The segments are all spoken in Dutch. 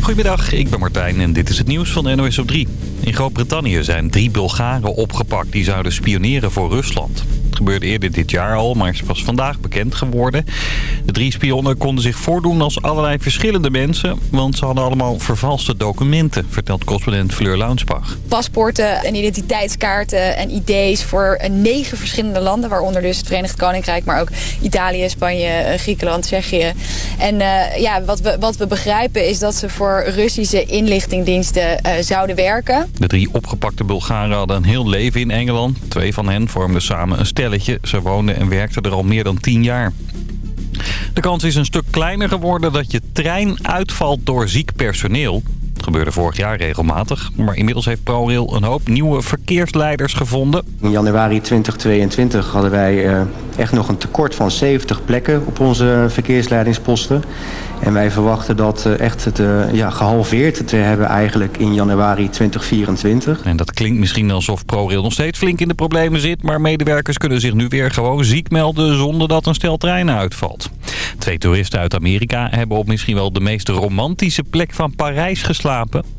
Goedemiddag, ik ben Martijn en dit is het nieuws van NOS op 3. In Groot-Brittannië zijn drie Bulgaren opgepakt die zouden spioneren voor Rusland. Het gebeurde eerder dit jaar al, maar is pas vandaag bekend geworden. De drie spionnen konden zich voordoen als allerlei verschillende mensen... want ze hadden allemaal vervalste documenten, vertelt correspondent Fleur Launsbach. Paspoorten en identiteitskaarten en ID's voor negen verschillende landen... waaronder dus het Verenigd Koninkrijk, maar ook Italië, Spanje, Griekenland, Tsjechië. En uh, ja, wat we, wat we begrijpen is dat ze voor Russische inlichtingdiensten uh, zouden werken. De drie opgepakte Bulgaren hadden een heel leven in Engeland. Twee van hen vormden samen een stelletje. Ze woonden en werkten er al meer dan tien jaar. De kans is een stuk kleiner geworden dat je trein uitvalt door ziek personeel. Het gebeurde vorig jaar regelmatig. Maar inmiddels heeft ProRail een hoop nieuwe verkeersleiders gevonden. In januari 2022 hadden wij uh, echt nog een tekort van 70 plekken op onze verkeersleidingsposten. En wij verwachten dat uh, echt het, uh, ja, gehalveerd te hebben eigenlijk in januari 2024. En dat klinkt misschien alsof ProRail nog steeds flink in de problemen zit. Maar medewerkers kunnen zich nu weer gewoon ziek melden zonder dat een stel treinen uitvalt. Twee toeristen uit Amerika hebben op misschien wel de meest romantische plek van Parijs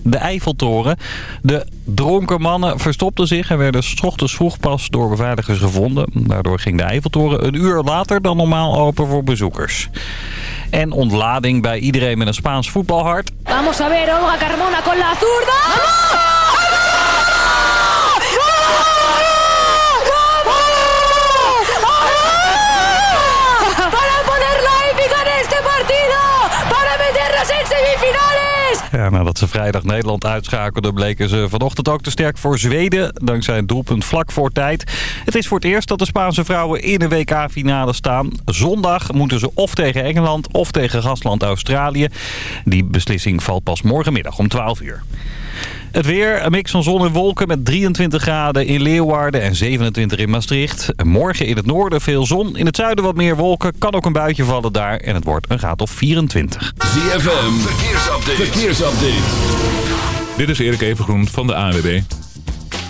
De Eiffeltoren. De dronken mannen verstopten zich en werden 's ochtends vroeg pas door beveiligers gevonden. Daardoor ging de Eiffeltoren een uur later dan normaal open voor bezoekers. En ontlading bij iedereen met een Spaans voetbalhart. Vamos a ver, Olga Carmona con la zurda. Nadat ze vrijdag Nederland uitschakelden... bleken ze vanochtend ook te sterk voor Zweden. Dankzij een doelpunt vlak voor tijd. Het is voor het eerst dat de Spaanse vrouwen in een WK-finale staan. Zondag moeten ze of tegen Engeland of tegen gastland Australië. Die beslissing valt pas morgenmiddag om 12 uur. Het weer, een mix van zon en wolken met 23 graden in Leeuwarden en 27 in Maastricht. Morgen in het noorden veel zon, in het zuiden wat meer wolken. Kan ook een buitje vallen daar en het wordt een graad of 24. ZFM, verkeersupdate. verkeersupdate. Dit is Erik Evengroen van de ANWB.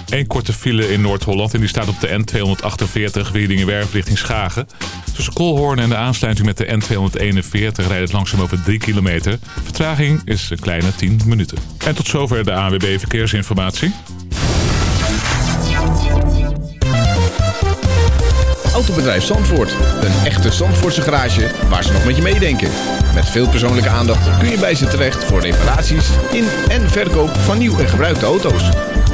Eén korte file in Noord-Holland en die staat op de N248 Wiedingenwerf richting Schagen. Tussen Kolhoorn en de aansluiting met de N241 rijdt het langzaam over 3 kilometer. Vertraging is een kleine 10 minuten. En tot zover de ANWB Verkeersinformatie. Autobedrijf Zandvoort. Een echte Zandvoortse garage waar ze nog met je meedenken. Met veel persoonlijke aandacht kun je bij ze terecht voor reparaties in en verkoop van nieuw en gebruikte auto's.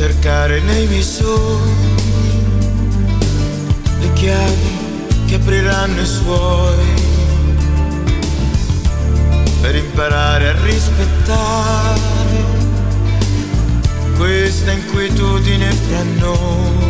Cercare nei miei sogni le chiavi che apriranno i suoi per imparare a rispettare questa inquietudine fra noi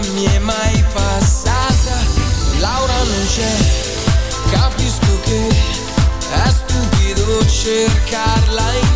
non mi è mai passata. Laura non c'è, capisco che è stupido cercarla in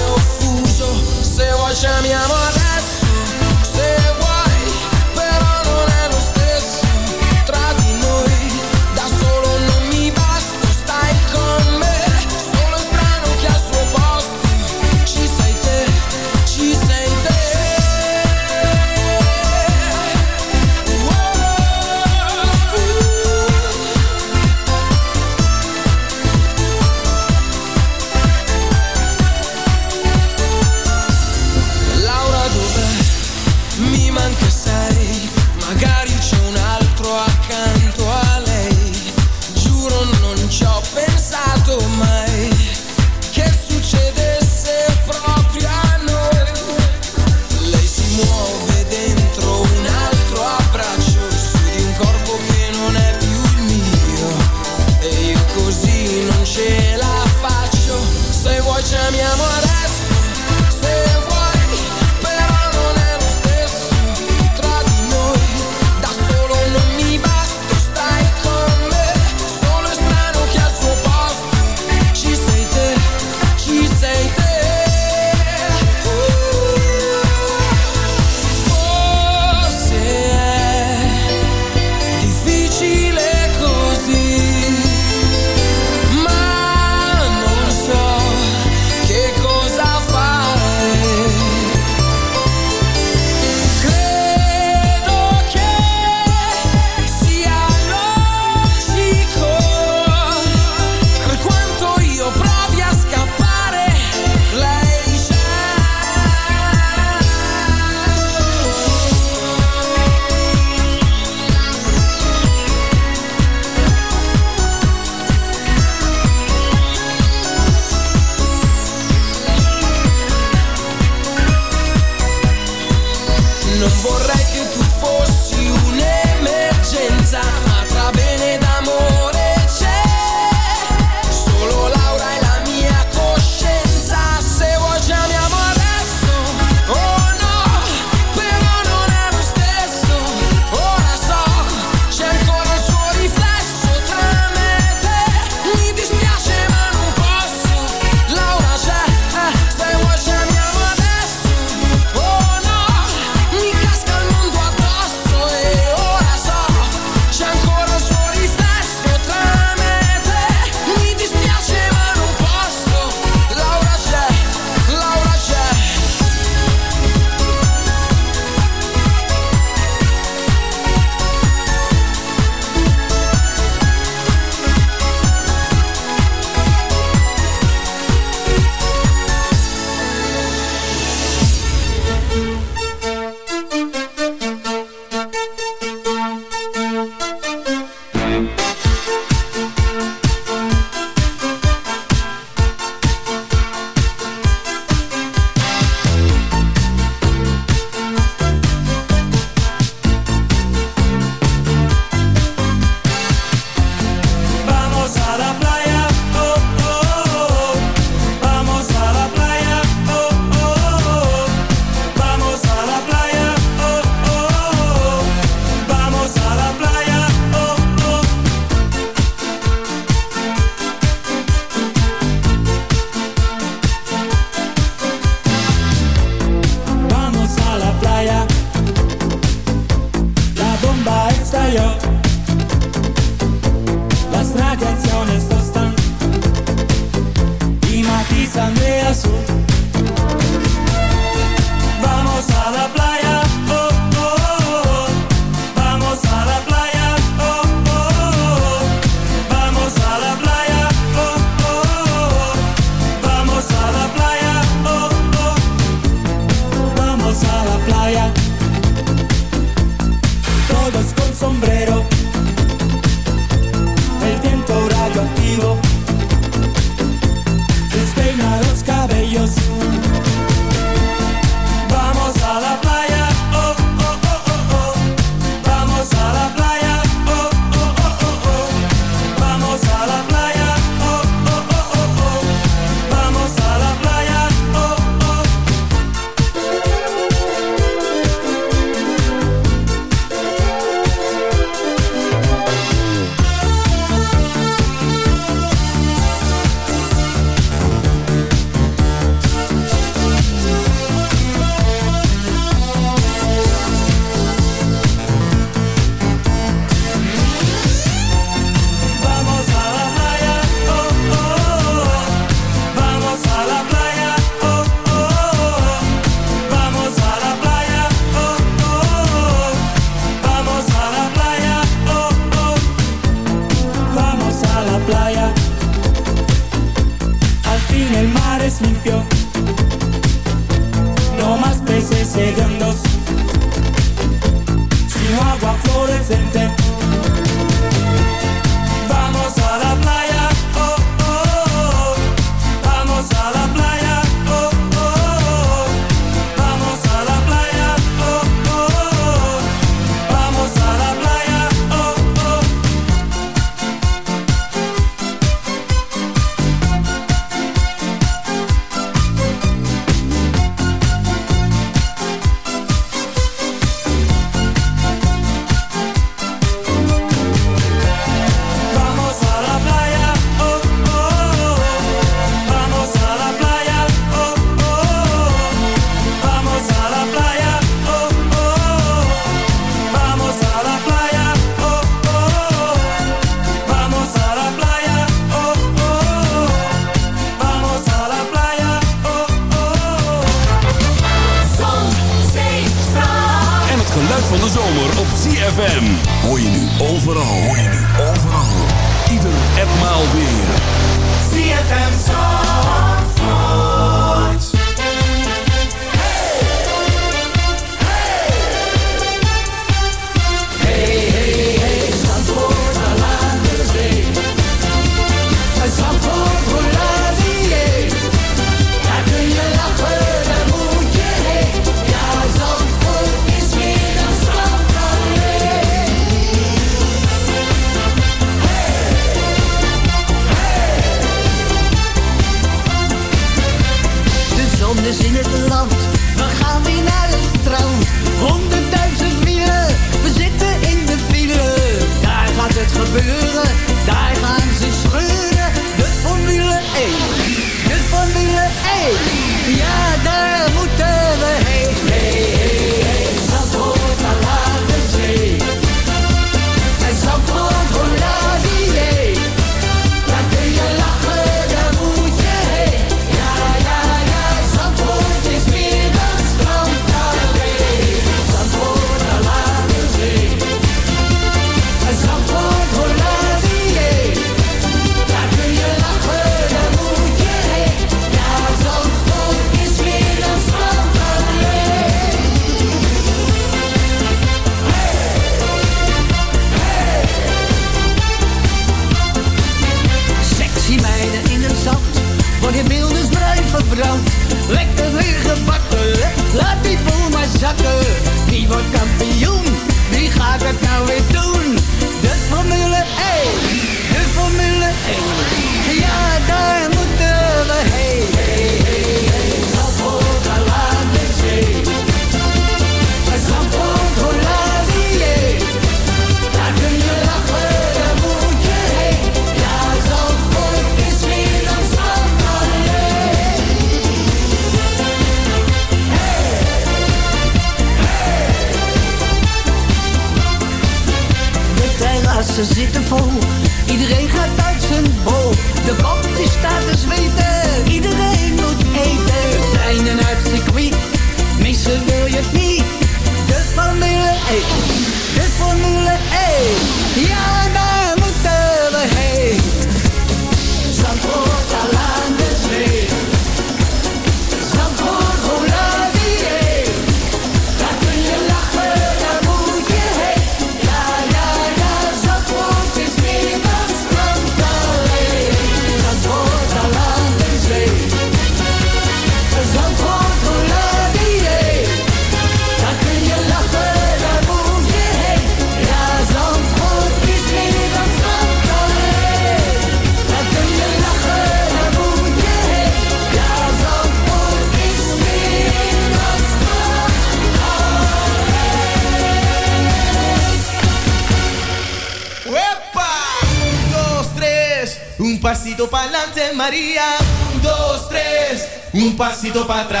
rápido para atrás.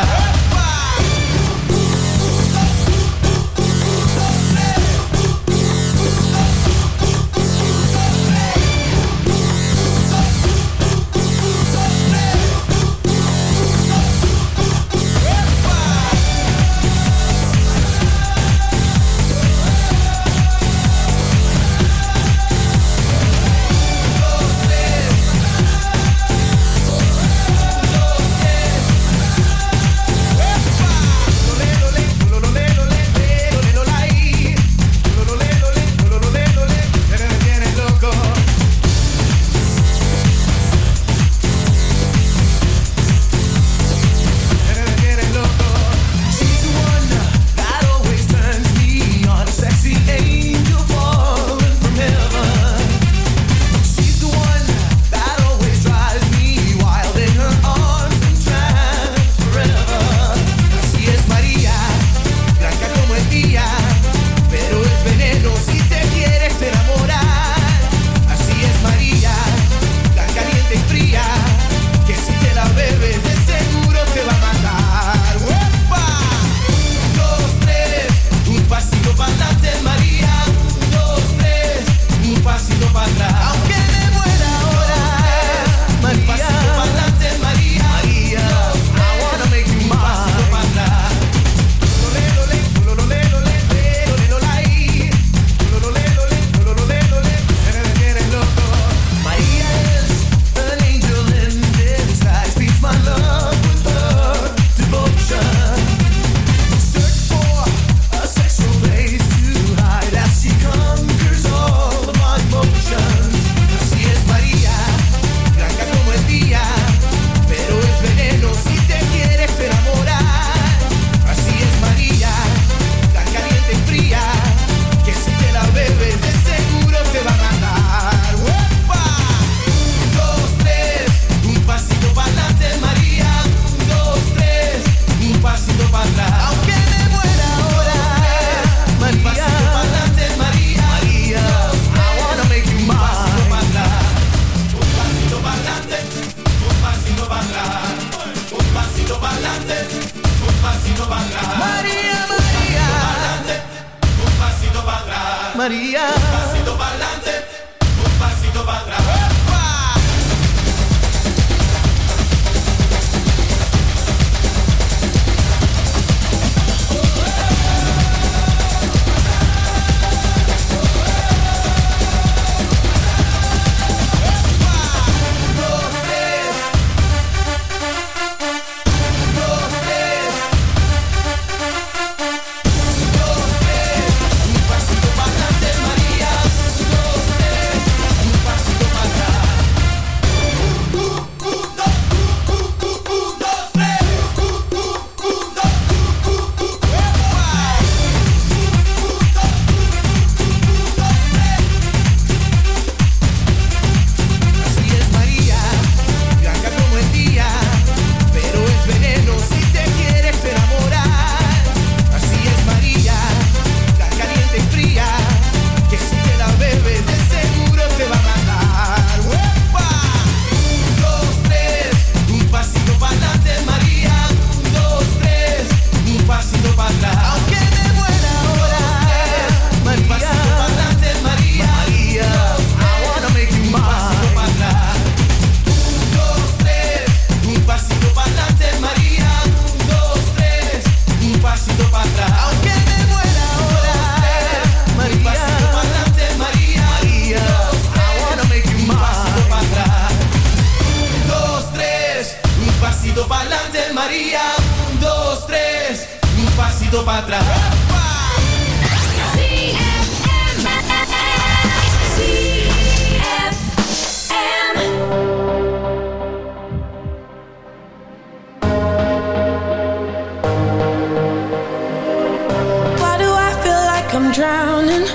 I'm drowning.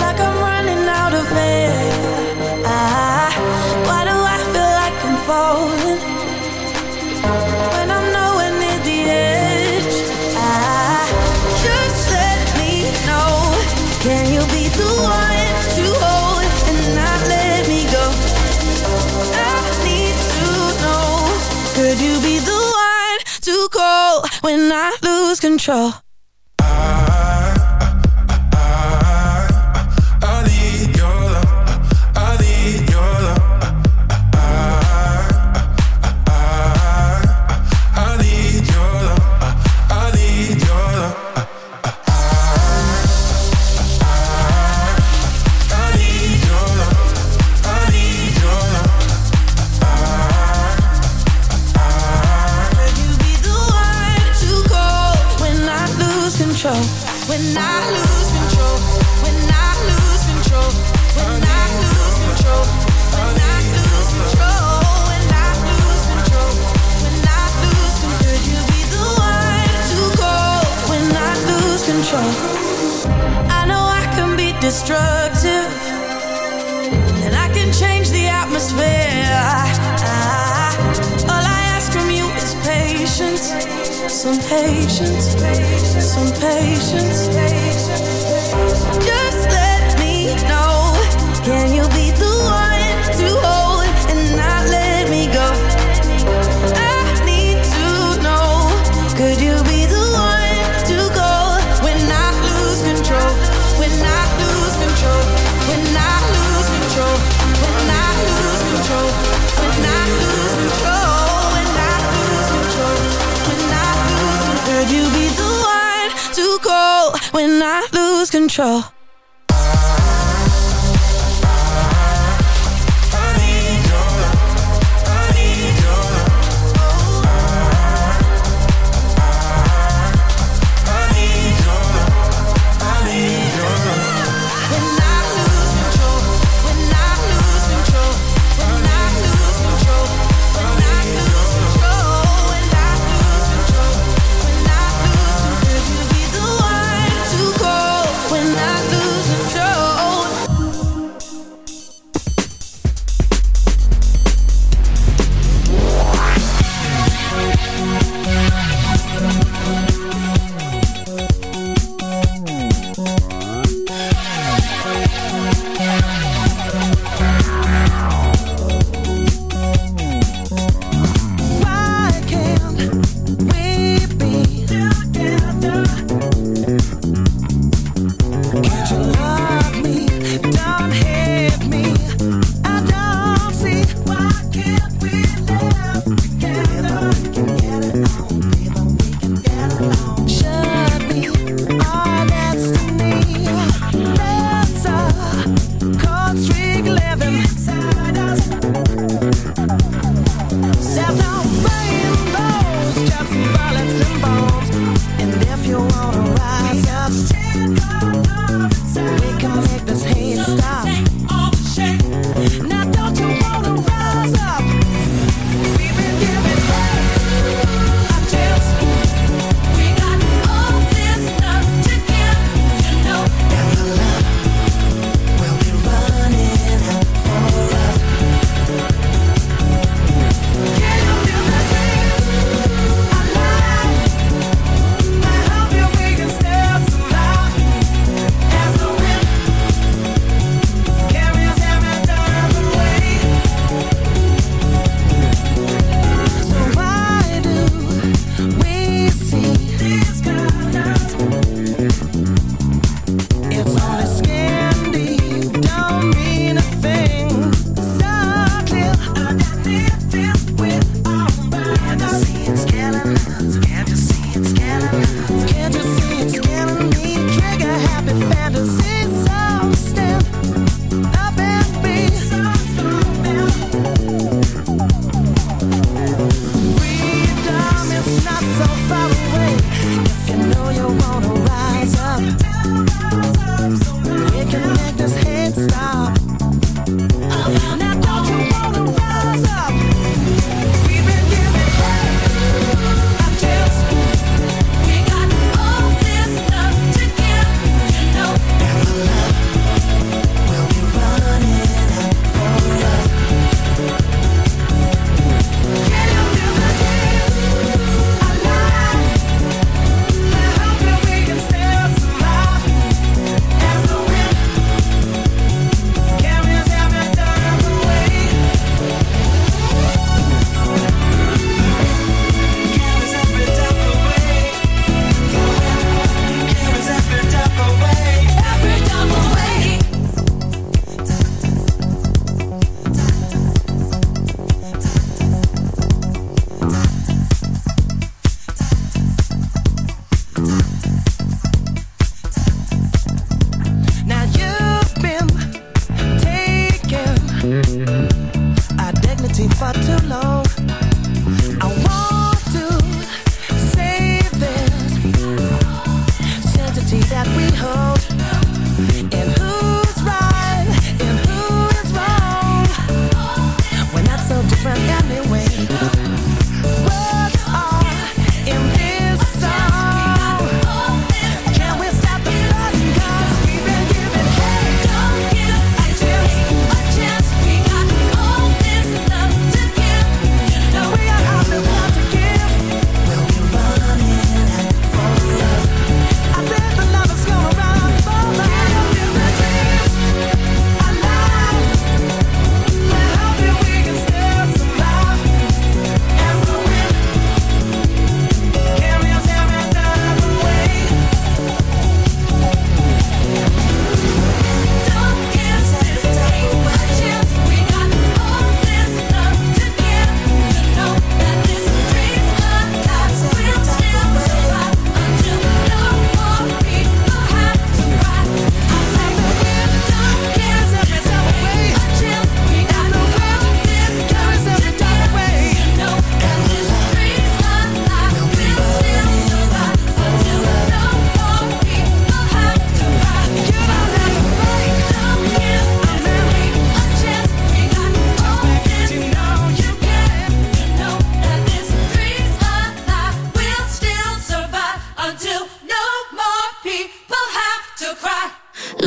Like I'm running out of air. Ah, why do I feel like I'm falling? When I'm nowhere near the edge. Ah, just let me know. Can you be the one to hold And not let me go? I need to know. Could you be the one to call When I lose control? When I lose control?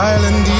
Island,